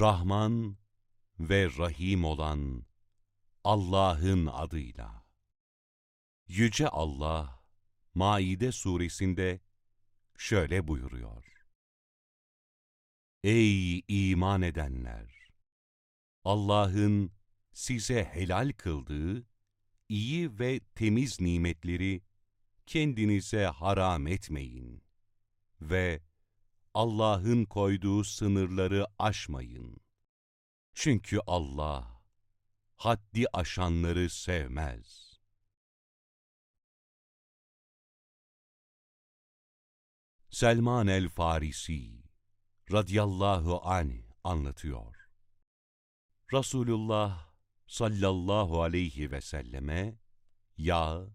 Rahman ve Rahim olan Allah'ın adıyla. Yüce Allah, Maide suresinde şöyle buyuruyor. Ey iman edenler! Allah'ın size helal kıldığı iyi ve temiz nimetleri kendinize haram etmeyin ve Allah'ın koyduğu sınırları aşmayın. Çünkü Allah haddi aşanları sevmez. Selman el-Farisi radıyallahu anh anlatıyor. Resulullah sallallahu aleyhi ve selleme yağ,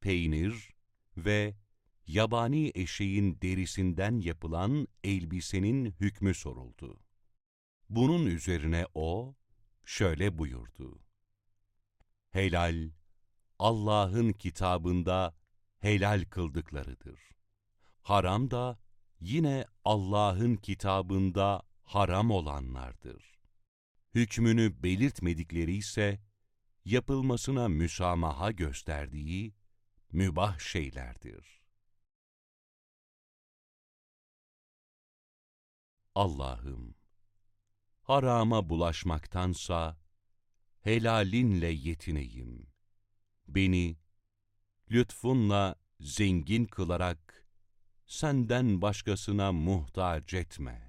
peynir ve yabani eşeğin derisinden yapılan elbisenin hükmü soruldu. Bunun üzerine o şöyle buyurdu. Helal, Allah'ın kitabında helal kıldıklarıdır. Haram da yine Allah'ın kitabında haram olanlardır. Hükmünü belirtmedikleri ise yapılmasına müsamaha gösterdiği mübah şeylerdir. Allah'ım, harama bulaşmaktansa helalinle yetineyim. Beni lütfunla zengin kılarak senden başkasına muhtaç etme.